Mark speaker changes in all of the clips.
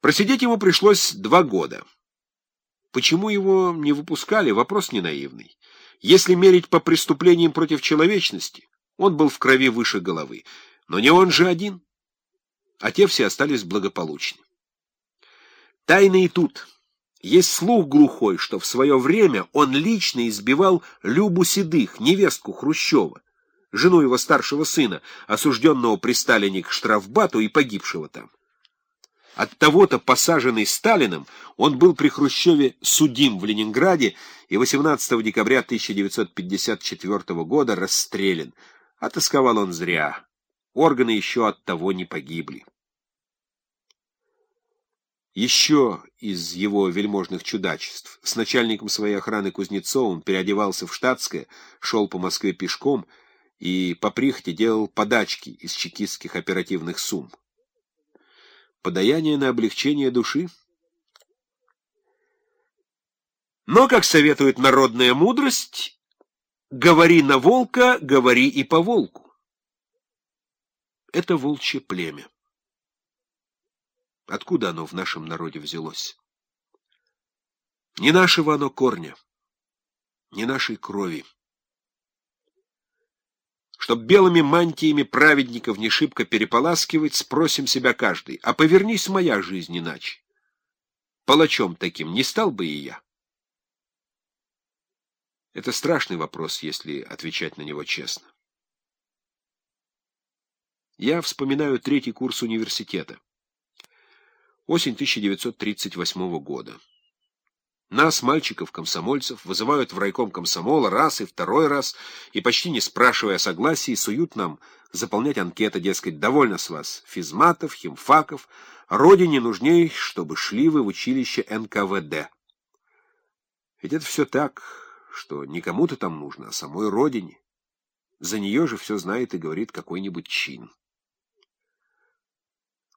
Speaker 1: Просидеть ему пришлось два года. Почему его не выпускали, вопрос не наивный. Если мерить по преступлениям против человечности, он был в крови выше головы. Но не он же один, а те все остались благополучны. Тайна и тут. Есть слух глухой, что в свое время он лично избивал Любу Седых, невестку Хрущева, жену его старшего сына, осужденного при Сталине к штрафбату и погибшего там. От того-то, посаженный Сталиным, он был при Хрущеве судим в Ленинграде и 18 декабря 1954 года расстрелян. Отосковал он зря. Органы еще от того не погибли. Еще из его вельможных чудачеств. С начальником своей охраны Кузнецовым переодевался в штатское, шел по Москве пешком и по прихоти делал подачки из чекистских оперативных сумм подаяние на облегчение души. Но, как советует народная мудрость, говори на волка, говори и по волку. Это волчье племя. Откуда оно в нашем народе взялось? Не нашего оно корня, не нашей крови чтоб белыми мантиями праведников не шибко переполаскивать, спросим себя каждый, а повернись моя жизнь иначе. Палачом таким не стал бы и я. Это страшный вопрос, если отвечать на него честно. Я вспоминаю третий курс университета. Осень 1938 года. Нас, мальчиков-комсомольцев, вызывают в райком комсомола раз и второй раз, и почти не спрашивая согласия, суют нам заполнять анкеты, дескать, довольно с вас физматов, химфаков, родине нужнее, чтобы шли вы в училище НКВД. Ведь это все так, что не кому-то там нужно, а самой родине. За нее же все знает и говорит какой-нибудь чин.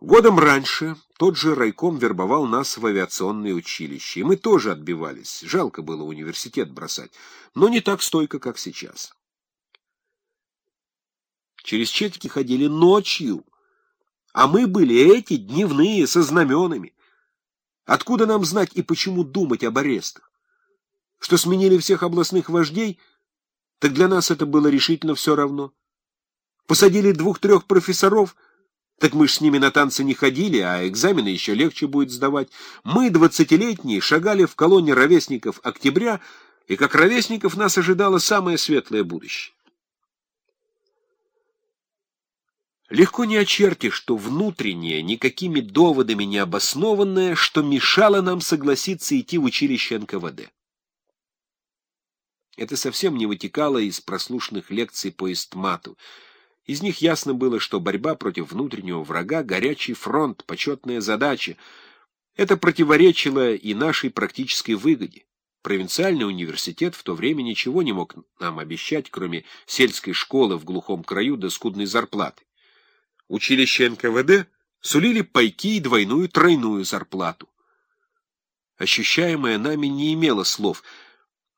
Speaker 1: Годом раньше тот же райком вербовал нас в авиационное училище, и мы тоже отбивались. Жалко было университет бросать, но не так стойко, как сейчас. Через четки ходили ночью, а мы были эти дневные, со знаменами. Откуда нам знать и почему думать об арестах? Что сменили всех областных вождей, так для нас это было решительно все равно. Посадили двух-трех профессоров — так мы ж с ними на танцы не ходили, а экзамены еще легче будет сдавать. Мы, двадцатилетние, шагали в колонне ровесников октября, и как ровесников нас ожидало самое светлое будущее. Легко не очертишь, что внутреннее, никакими доводами не обоснованное, что мешало нам согласиться идти в училище НКВД. Это совсем не вытекало из прослушанных лекций по эстмату, из них ясно было, что борьба против внутреннего врага — горячий фронт, почетная задача. Это противоречило и нашей практической выгоде. Провинциальный университет в то время ничего не мог нам обещать, кроме сельской школы в глухом краю до скудной зарплаты. Училище НКВД сулили пайки и двойную-тройную зарплату. Ощущаемое нами не имело слов,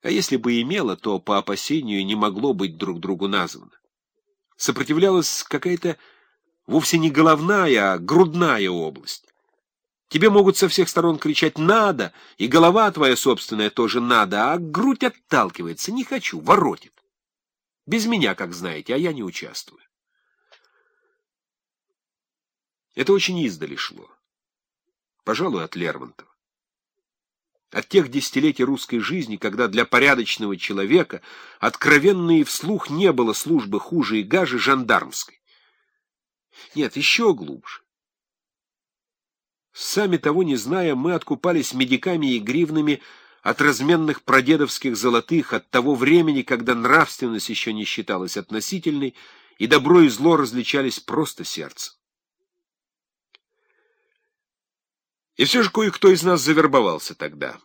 Speaker 1: а если бы имело, то по опасению не могло быть друг другу названо сопротивлялась какая-то вовсе не головная, а грудная область. Тебе могут со всех сторон кричать «надо», и голова твоя собственная тоже «надо», а грудь отталкивается «не хочу», воротит. Без меня, как знаете, а я не участвую. Это очень издали шло. Пожалуй, от Лермонтова. От тех десятилетий русской жизни, когда для порядочного человека откровенно и вслух не было службы хуже и гаже жандармской. Нет, еще глубже. Сами того не зная, мы откупались медиками и гривнами от разменных прадедовских золотых, от того времени, когда нравственность еще не считалась относительной, и добро и зло различались просто сердцем. И все же кое-кто из нас завербовался тогда.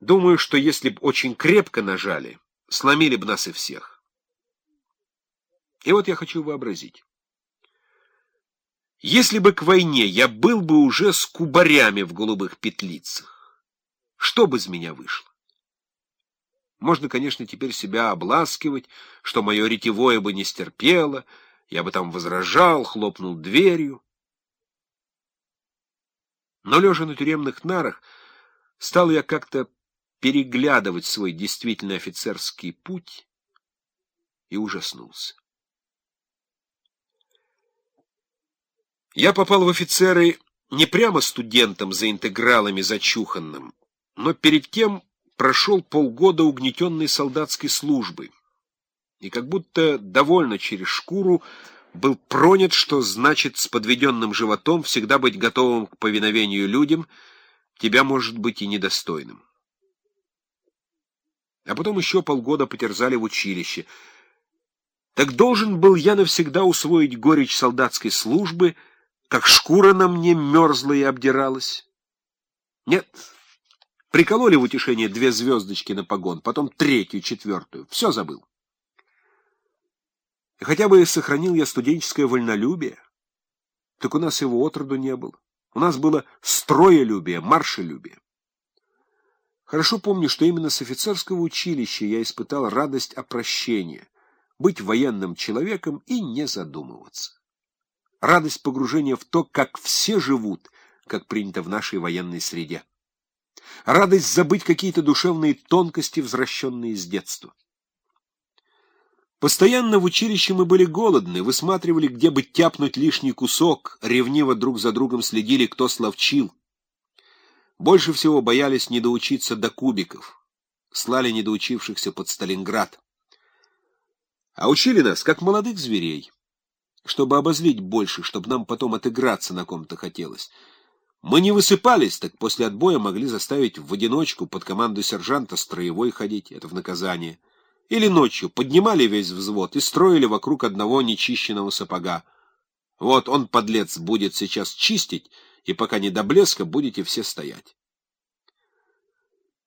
Speaker 1: Думаю, что если б очень крепко нажали, сломили бы нас и всех. И вот я хочу вообразить. Если бы к войне я был бы уже с кубарями в голубых петлицах, что бы из меня вышло? Можно, конечно, теперь себя обласкивать, что мое ретевое бы не стерпело, я бы там возражал, хлопнул дверью. Но, лежа на тюремных нарах, стал я как-то переглядывать свой действительно офицерский путь и ужаснулся. Я попал в офицеры не прямо студентом за интегралами зачуханным, но перед тем прошел полгода угнетенной солдатской службы и как будто довольно через шкуру был пронят, что значит с подведенным животом всегда быть готовым к повиновению людям, тебя может быть и недостойным. А потом еще полгода потерзали в училище. Так должен был я навсегда усвоить горечь солдатской службы, как шкура на мне мерзла и обдиралась. Нет, прикололи в утешение две звездочки на погон, потом третью, четвертую. Все забыл. И хотя бы сохранил я студенческое вольнолюбие, так у нас его отроду не было. У нас было строелюбие, маршелюбие. Хорошо помню, что именно с офицерского училища я испытал радость опрощения, быть военным человеком и не задумываться. Радость погружения в то, как все живут, как принято в нашей военной среде. Радость забыть какие-то душевные тонкости, возвращенные с детства. Постоянно в училище мы были голодны, высматривали, где бы тяпнуть лишний кусок, ревниво друг за другом следили, кто словчил. Больше всего боялись недоучиться до кубиков, слали недоучившихся под Сталинград. А учили нас, как молодых зверей, чтобы обозлить больше, чтобы нам потом отыграться на ком-то хотелось. Мы не высыпались, так после отбоя могли заставить в одиночку под команду сержанта строевой ходить, это в наказание. Или ночью поднимали весь взвод и строили вокруг одного нечищенного сапога. Вот он, подлец, будет сейчас чистить, и пока не до блеска будете все стоять.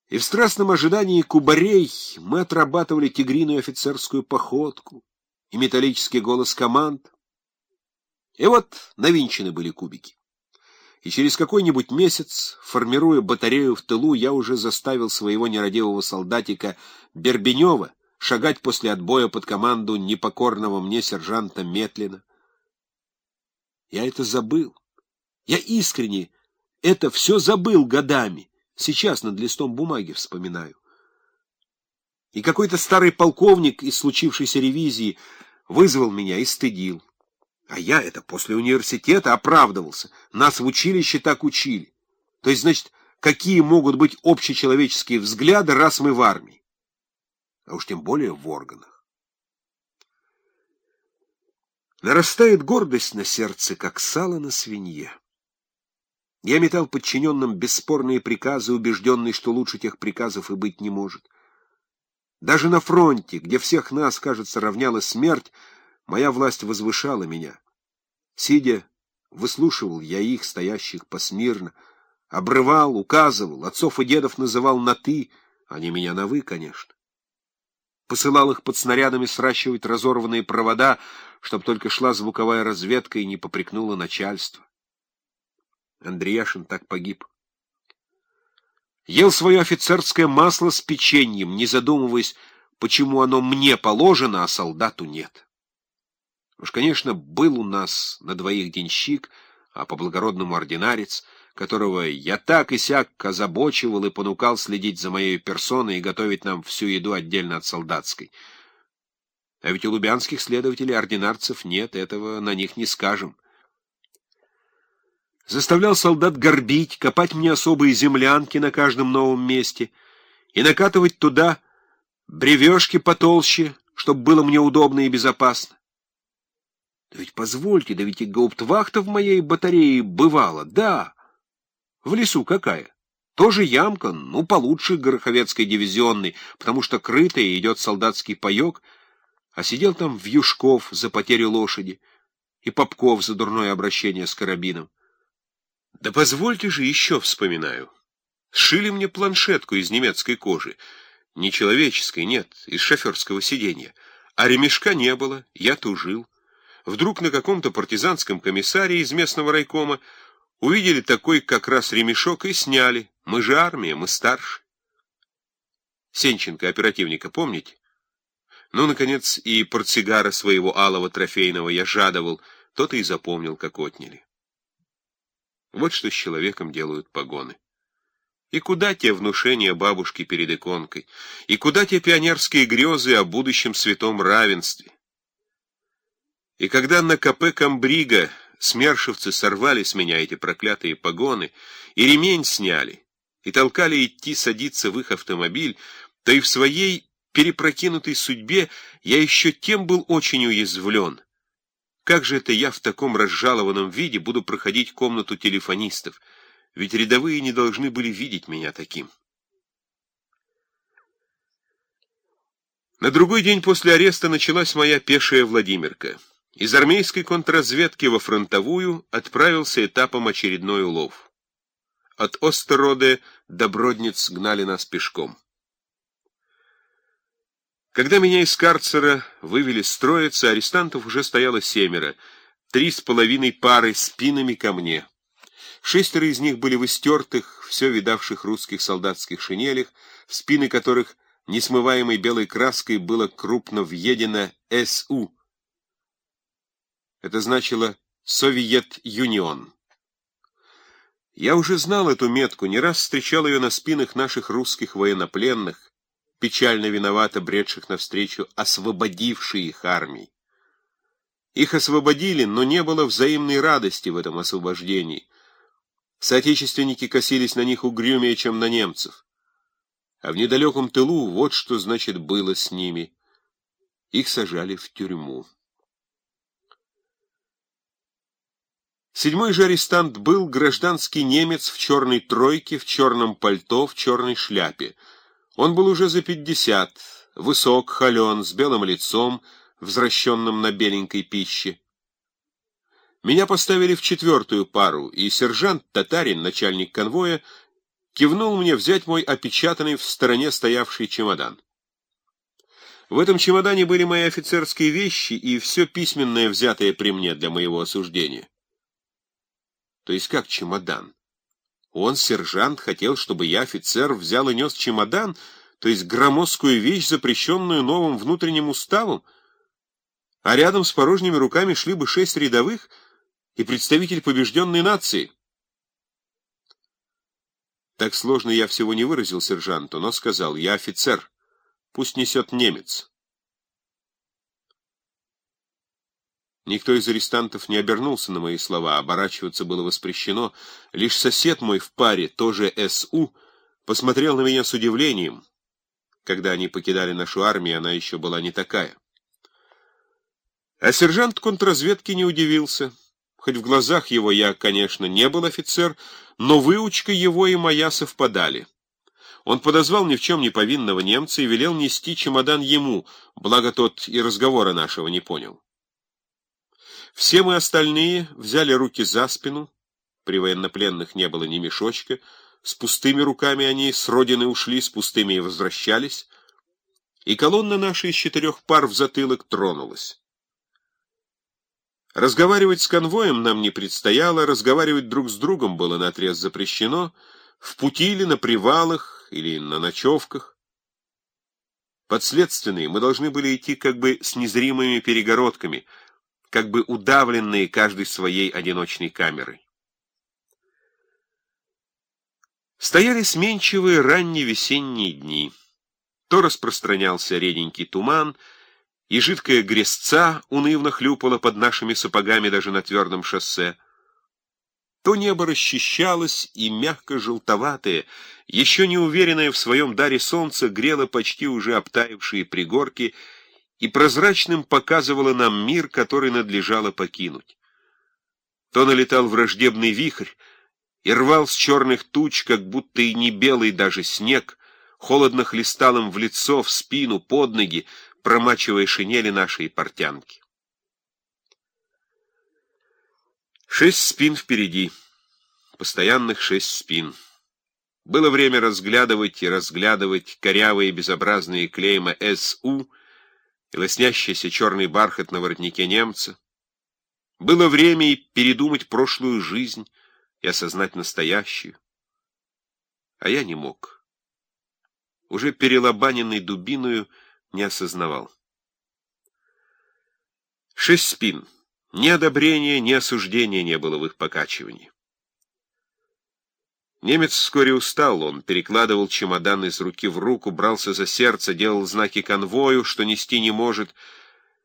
Speaker 1: И в страстном ожидании кубарей мы отрабатывали тигриную офицерскую походку и металлический голос команд. И вот навинчены были кубики. И через какой-нибудь месяц, формируя батарею в тылу, я уже заставил своего нерадивого солдатика Бербенева шагать после отбоя под команду непокорного мне сержанта Метлина. Я это забыл. Я искренне это все забыл годами. Сейчас над листом бумаги вспоминаю. И какой-то старый полковник из случившейся ревизии вызвал меня и стыдил. А я это после университета оправдывался. Нас в училище так учили. То есть, значит, какие могут быть общечеловеческие взгляды, раз мы в армии? А уж тем более в органах. Нарастает гордость на сердце, как сало на свинье. Я метал подчиненным бесспорные приказы, убежденный, что лучше тех приказов и быть не может. Даже на фронте, где всех нас, кажется, равняла смерть, моя власть возвышала меня. Сидя, выслушивал я их, стоящих посмирно, обрывал, указывал, отцов и дедов называл на «ты», они меня на «вы», конечно посылал их под снарядами сращивать разорванные провода, чтобы только шла звуковая разведка и не попрекнуло начальство. Андреяшин так погиб. Ел свое офицерское масло с печеньем, не задумываясь, почему оно мне положено, а солдату нет. Уж, конечно, был у нас на двоих денщик, а по-благородному ординарец — которого я так и сяк озабочивал и понукал следить за моей персоной и готовить нам всю еду отдельно от солдатской. А ведь у лубянских следователей ординарцев нет, этого на них не скажем. Заставлял солдат горбить, копать мне особые землянки на каждом новом месте и накатывать туда бревешки потолще, чтобы было мне удобно и безопасно. Да ведь позвольте, да ведь и гауптвахта в моей батарее бывала, да. В лесу какая? Тоже ямка, ну, получше Гороховецкой дивизионной, потому что крытая идет солдатский паек, а сидел там Вьюшков за потерю лошади и Попков за дурное обращение с карабином. Да позвольте же еще вспоминаю. Сшили мне планшетку из немецкой кожи. Не человеческой, нет, из шоферского сиденья. А ремешка не было, я тужил. Вдруг на каком-то партизанском комиссаре из местного райкома Увидели такой как раз ремешок и сняли. Мы же армия, мы старше. Сенченко, оперативника, помните? Ну, наконец, и портсигара своего алого трофейного я жадовал, тот и запомнил, как отняли. Вот что с человеком делают погоны. И куда те внушения бабушки перед иконкой? И куда те пионерские грезы о будущем святом равенстве? И когда на КП Камбрига смершивцы сорвали с меня эти проклятые погоны, и ремень сняли, и толкали идти садиться в их автомобиль, то и в своей перепрокинутой судьбе я еще тем был очень уязвлен. Как же это я в таком разжалованном виде буду проходить комнату телефонистов? ведь рядовые не должны были видеть меня таким. На другой день после ареста началась моя пешая Владимирка. Из армейской контрразведки во фронтовую отправился этапом очередной улов. От Остероде до Бродниц гнали нас пешком. Когда меня из карцера вывели строиться, арестантов уже стояло семеро, три с половиной пары спинами ко мне. Шестеро из них были в истертых, все видавших русских солдатских шинелях, спины которых несмываемой белой краской было крупно въедено «СУ». Это значило «Совет Юнион». Я уже знал эту метку, не раз встречал ее на спинах наших русских военнопленных, печально виновато бредших навстречу освободившей их армии. Их освободили, но не было взаимной радости в этом освобождении. Соотечественники косились на них угрюмее, чем на немцев. А в недалеком тылу вот что, значит, было с ними. Их сажали в тюрьму. Седьмой же арестант был гражданский немец в черной тройке, в черном пальто, в черной шляпе. Он был уже за пятьдесят, высок, холен, с белым лицом, взращенным на беленькой пище. Меня поставили в четвертую пару, и сержант Татарин, начальник конвоя, кивнул мне взять мой опечатанный в стороне стоявший чемодан. В этом чемодане были мои офицерские вещи и все письменное, взятое при мне для моего осуждения. То есть как чемодан? Он, сержант, хотел, чтобы я, офицер, взял и нес чемодан, то есть громоздкую вещь, запрещенную новым внутренним уставом, а рядом с порожними руками шли бы шесть рядовых — и представитель побежденной нации. Так сложно я всего не выразил сержанту, но сказал, я офицер, пусть несет немец. Никто из арестантов не обернулся на мои слова, оборачиваться было воспрещено. Лишь сосед мой в паре, тоже СУ, посмотрел на меня с удивлением. Когда они покидали нашу армию, она еще была не такая. А сержант контрразведки не удивился. Хоть в глазах его я, конечно, не был офицер, но выучка его и моя совпадали. Он подозвал ни в чем не повинного немца и велел нести чемодан ему, благо тот и разговора нашего не понял. Все мы остальные взяли руки за спину, при военнопленных не было ни мешочка, с пустыми руками они с родины ушли, с пустыми и возвращались, и колонна наша из четырех пар в затылок тронулась. Разговаривать с конвоем нам не предстояло, разговаривать друг с другом было наотрез запрещено, в пути или на привалах, или на ночевках. Подследственные мы должны были идти как бы с незримыми перегородками, как бы удавленные каждой своей одиночной камерой. Стояли сменчивые ранние весенние дни. То распространялся реденький туман — и жидкая грязца унывно хлюпала под нашими сапогами даже на твердом шоссе. То небо расчищалось, и мягко-желтоватое, еще не уверенное в своем даре солнце, грело почти уже обтаившие пригорки и прозрачным показывало нам мир, который надлежало покинуть. То налетал враждебный вихрь и рвал с черных туч, как будто и не белый даже снег, холодно хлестал им в лицо, в спину, под ноги, промачивая шинели нашей портянки. Шесть спин впереди, постоянных шесть спин. Было время разглядывать и разглядывать корявые безобразные клейма СУ и лоснящийся черный бархат на воротнике немца. Было время и передумать прошлую жизнь и осознать настоящую. А я не мог. Уже перелобаненный дубиною, не осознавал. Шесть спин. Ни одобрения, ни осуждения не было в их покачивании. Немец вскоре устал, он перекладывал чемодан из руки в руку, брался за сердце, делал знаки конвою, что нести не может,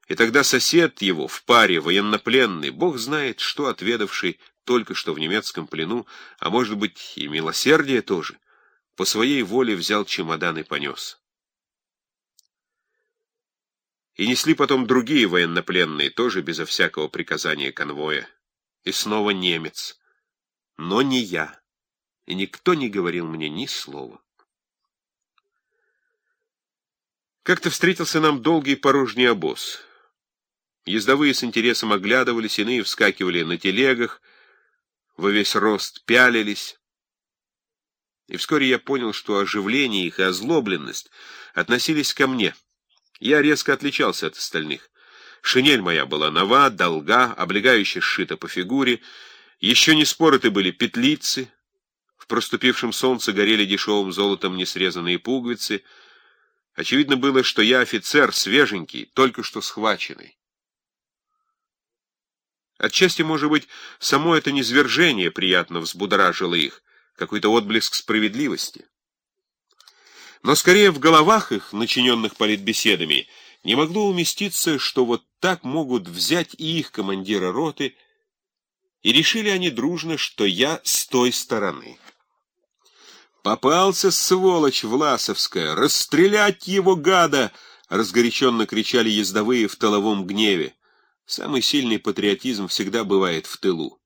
Speaker 1: и тогда сосед его в паре, военнопленный, бог знает, что отведавший только что в немецком плену, а может быть и милосердие тоже, по своей воле взял чемодан и понес. И несли потом другие военнопленные, тоже безо всякого приказания конвоя. И снова немец. Но не я и никто не говорил мне ни слова. Как-то встретился нам долгий порожний обоз. Ездовые с интересом оглядывались, иные вскакивали на телегах, во весь рост пялились. И вскоре я понял, что оживление их и озлобленность относились ко мне. Я резко отличался от остальных. Шинель моя была нова, долга, облегающе сшита по фигуре, еще не спороты были петлицы, в проступившем солнце горели дешевым золотом несрезанные пуговицы. Очевидно было, что я офицер, свеженький, только что схваченный. Отчасти, может быть, само это низвержение приятно взбудоражило их, какой-то отблеск справедливости. Но скорее в головах их, начиненных политбеседами, не могло уместиться, что вот так могут взять и их командира роты, и решили они дружно, что я с той стороны. «Попался, сволочь Власовская! Расстрелять его, гада!» — разгоряченно кричали ездовые в тыловом гневе. Самый сильный патриотизм всегда бывает в тылу.